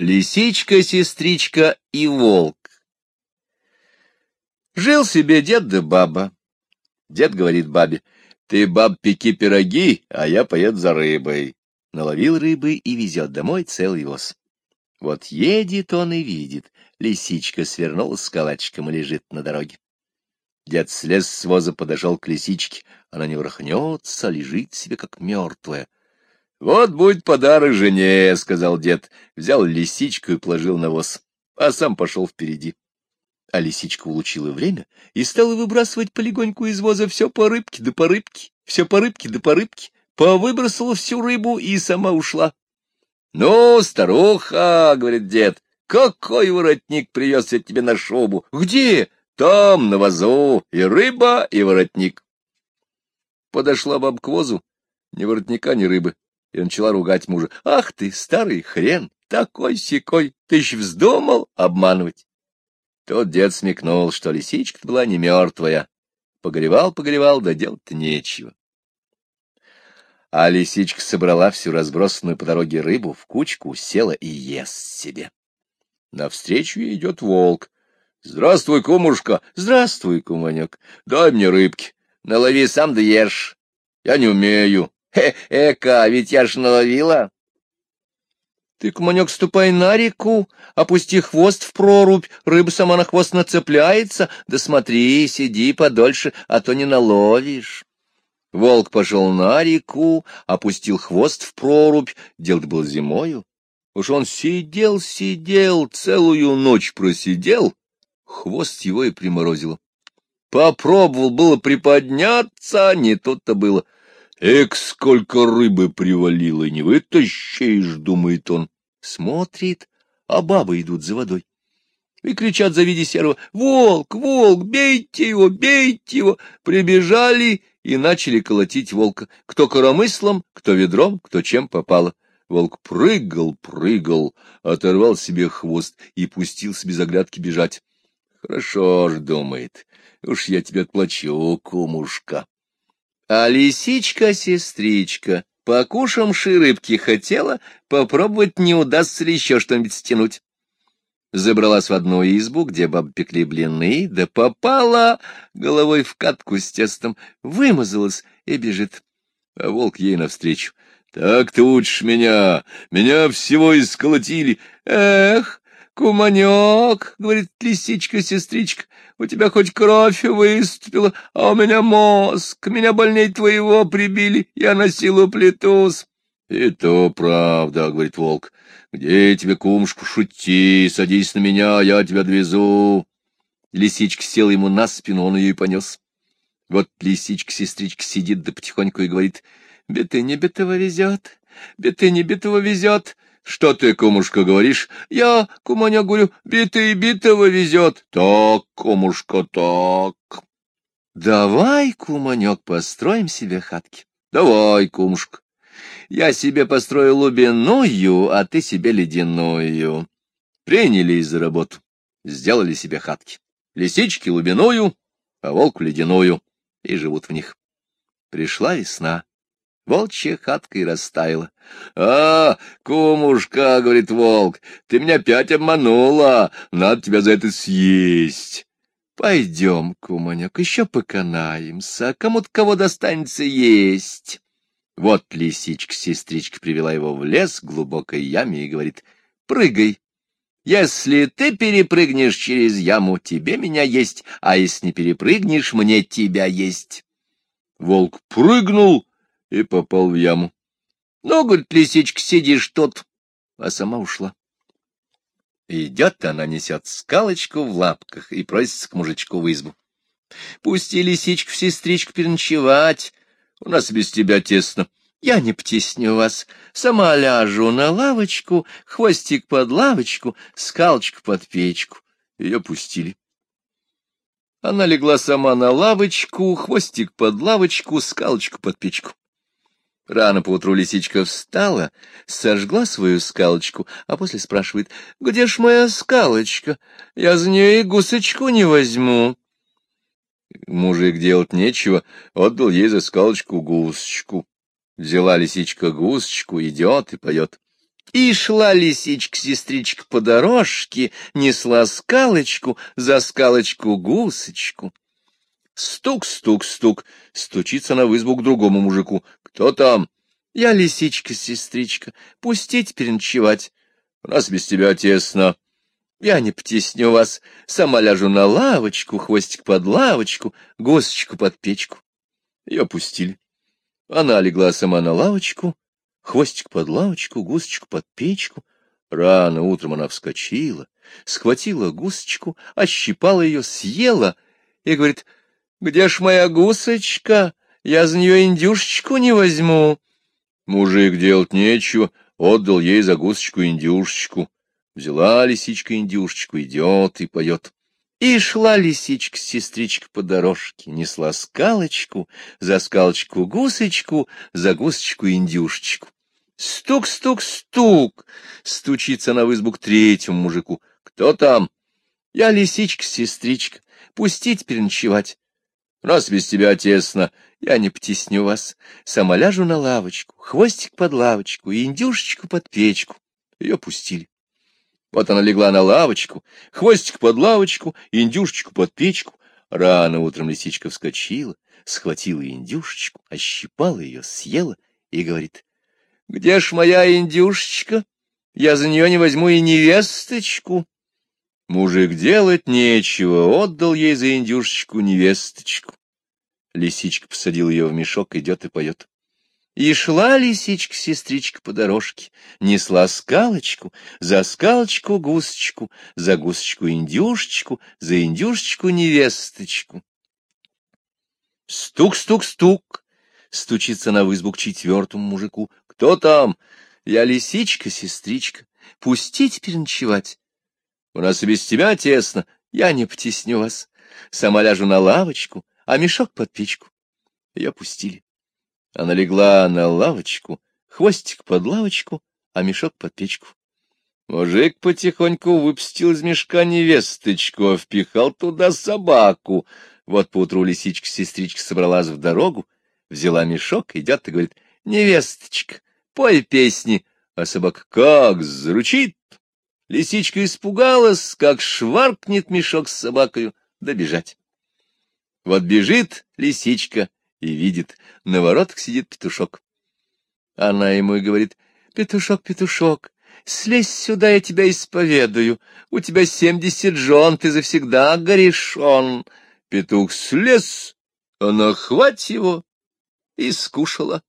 Лисичка, сестричка и волк. Жил себе дед да баба. Дед говорит бабе, ты, баб, пеки пироги, а я поеду за рыбой. Наловил рыбы и везет домой целый воз. Вот едет он и видит, лисичка свернулась с калачиком и лежит на дороге. Дед слез с воза, подошел к лисичке, она не врахнется, лежит себе как мертвая. — Вот будет подарок жене, — сказал дед, взял лисичку и положил на воз, а сам пошел впереди. А лисичка улучила время и стала выбрасывать полегоньку из воза все по рыбке да по рыбке, все по рыбке да по рыбке, повыбросила всю рыбу и сама ушла. — Ну, старуха, — говорит дед, — какой воротник привез я тебе на шубу? Где? Там, на вазу, и рыба, и воротник. Подошла бабка к возу, ни воротника, ни рыбы и начала ругать мужа. — Ах ты, старый хрен, такой-сякой, ты еще вздумал обманывать? Тот дед смекнул, что лисичка была не мертвая. Погревал, погревал, да делать-то нечего. А лисичка собрала всю разбросанную по дороге рыбу в кучку, села и ест себе. Навстречу ей идет волк. — Здравствуй, кумушка! — Здравствуй, куманек! Дай мне рыбки. Налови сам да ешь. Я не умею. Э, эка, ведь я ж наловила. Ты, куманек, ступай на реку, опусти хвост в прорубь, рыба сама на хвост нацепляется, да смотри, сиди подольше, а то не наловишь. Волк пошел на реку, опустил хвост в прорубь, дело было зимою. Уж он сидел, сидел, целую ночь просидел, хвост его и приморозило. Попробовал было приподняться, не тут-то было — Эк, сколько рыбы привалило, не вытащишь, думает он. Смотрит, а бабы идут за водой. И кричат, завидя серого, «Волк, волк, бейте его, бейте его!» Прибежали и начали колотить волка, кто коромыслом, кто ведром, кто чем попало. Волк прыгал, прыгал, оторвал себе хвост и пустился без оглядки бежать. Хорошо ж, думает, уж я тебе отплачу, кумушка. А лисичка-сестричка, покушавши рыбки, хотела попробовать, не удастся ли еще что-нибудь стянуть. Забралась в одну избу, где бабы пекли блины, да попала головой в катку с тестом, вымазалась и бежит. А волк ей навстречу. — Так ты учишь меня, меня всего исколотили. Эх, куманек, — говорит лисичка-сестричка, у тебя хоть кровь выступила, а у меня мозг, меня больней твоего прибили, я на силу плетусь. — И то правда, — говорит волк. — Где тебе, кумушку, шути, садись на меня, я тебя довезу. Лисичка села ему на спину, он ее и понес. Вот лисичка-сестричка сидит да потихоньку и говорит, — Беты не битого везет, беты не битого везет. Что ты, кумушка, говоришь? Я, куманя, говорю, битый битого везет. Так, кумушка, так. Давай, куманек, построим себе хатки. Давай, кумушка. Я себе построю лубиную, а ты себе ледяную. Принялись за работу. Сделали себе хатки. Лисички лубиную, а волк ледяную. И живут в них. Пришла весна. Волчья хатка и растаяла. — А, кумушка, — говорит волк, — ты меня опять обманула, надо тебя за это съесть. — Пойдем, куманек, еще поканаемся, кому-то кого достанется есть. Вот лисичка-сестричка привела его в лес к глубокой яме и говорит, — прыгай. Если ты перепрыгнешь через яму, тебе меня есть, а если не перепрыгнешь, мне тебя есть. Волк прыгнул и попал в яму. — Ну, — говорит, лисичка, сидишь тут, а сама ушла. Идет она, несет скалочку в лапках и просится к мужичку в избу. — Пусти лисичку в сестричку переночевать, у нас без тебя тесно. Я не птесню вас, сама ляжу на лавочку, хвостик под лавочку, скалочку под печку. Ее пустили. Она легла сама на лавочку, хвостик под лавочку, скалочку под печку. Рано поутру лисичка встала, сожгла свою скалочку, а после спрашивает, «Где ж моя скалочка? Я за нее и гусочку не возьму». Мужик делать нечего, отдал ей за скалочку гусочку. Взяла лисичка гусочку, идет и поет. И шла лисичка-сестричка по дорожке, несла скалочку, за скалочку гусочку. Стук-стук-стук, стучится она в избу к другому мужику. Кто там? Я лисичка-сестричка, пустить переночевать. У нас без тебя тесно. Я не потесню вас, сама ляжу на лавочку, хвостик под лавочку, гусочку под печку. Ее пустили. Она легла сама на лавочку, хвостик под лавочку, гусочку под печку. Рано утром она вскочила, схватила гусочку, ощипала ее, съела и говорит, «Где ж моя гусочка? Я за нее индюшечку не возьму». Мужик делать нечего, отдал ей за гусочку индюшечку. Взяла лисичка индюшечку, идет и поет. И шла лисичка-сестричка по дорожке, несла скалочку, за скалочку гусочку, за гусочку индюшечку. Стук-стук-стук! Стучится она в избу к третьему мужику. Кто там? Я лисичка-сестричка. Пустить переночевать. Раз без тебя тесно, я не потесню вас. Сама ляжу на лавочку, хвостик под лавочку, индюшечку под печку. Ее пустили. Вот она легла на лавочку, хвостик под лавочку, индюшечку под печку. Рано утром лисичка вскочила, схватила индюшечку, ощипала ее, съела и говорит, — Где ж моя индюшечка? Я за нее не возьму и невесточку. Мужик делать нечего, отдал ей за индюшечку невесточку. Лисичка посадил ее в мешок, идет и поет. И шла лисичка-сестричка по дорожке, несла скалочку, за скалочку гусочку, за гусочку индюшечку, за индюшечку невесточку. Стук-стук-стук! Стучится на в к четвертому мужику. Кто там? Я лисичка-сестричка. Пустите переночевать. У нас и без тебя тесно. Я не потесню вас. Сама ляжу на лавочку, а мешок под печку. Ее пустили. Она легла на лавочку, хвостик под лавочку, а мешок под печку. Мужик потихоньку выпустил из мешка невесточку, а впихал туда собаку. Вот поутру лисичка-сестричка собралась в дорогу, взяла мешок, идет и говорит, «Невесточка, пой песни». А собака как заручит. Лисичка испугалась, как шваркнет мешок с собакою, добежать. Вот бежит лисичка и видит, на воротах сидит петушок. Она ему и говорит, «Петушок, петушок, слезь сюда, я тебя исповедую. У тебя семьдесят жен, ты завсегда горешон». Петух слез, она хвать его и скушала